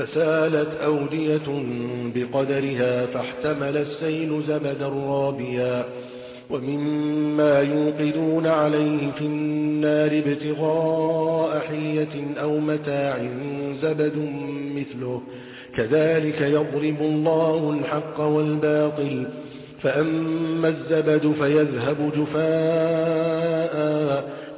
فسالت أودية بقدرها فاحتمل السيل زبدا رابيا ومما يوقدون عليه في النار ابتغاء حية أو متاع زبد مثله. كذلك يضرب الله الحق والباطل فأما الزبد فيذهب جفاء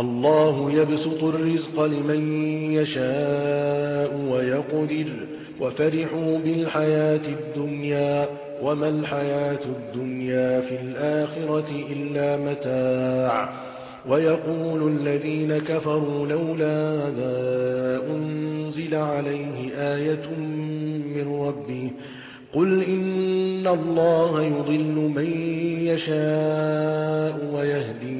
الله يبسط الرزق لمن يشاء ويقدر وفرحوا بالحياة الدنيا وما الحياة الدنيا في الآخرة إلا متاع. ويقول الذين كفروا لولا ذا أنزل عليه آية من ربه قل إن الله يضل من يشاء ويهدي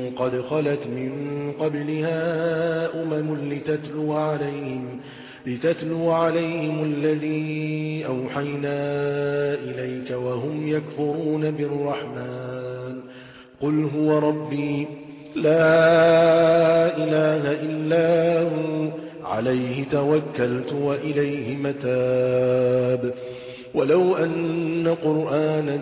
قد خلت من قبلها أمم لتتلو عليهم لتتلو عليهم الذي أوحينا إليك وهم يكفرون بالرحمن. قل هو ربي لا إله إلا هو عليه توكلت وإليه متاب. ولو أن قرآنا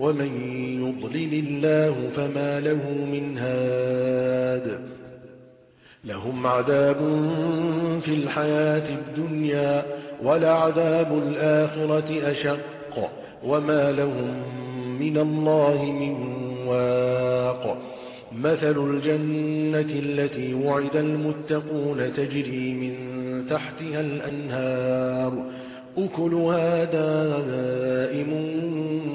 ومن يضلل الله فما له من هاد لهم عذاب في الحياة الدنيا ولعذاب الآخرة أشق وما لهم من الله من واق مثل الجنة التي وعد المتقون تجري من تحتها الأنهار أكلها دائم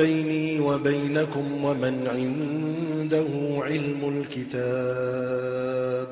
بيني وبينكم ومن عنده علم الكتاب.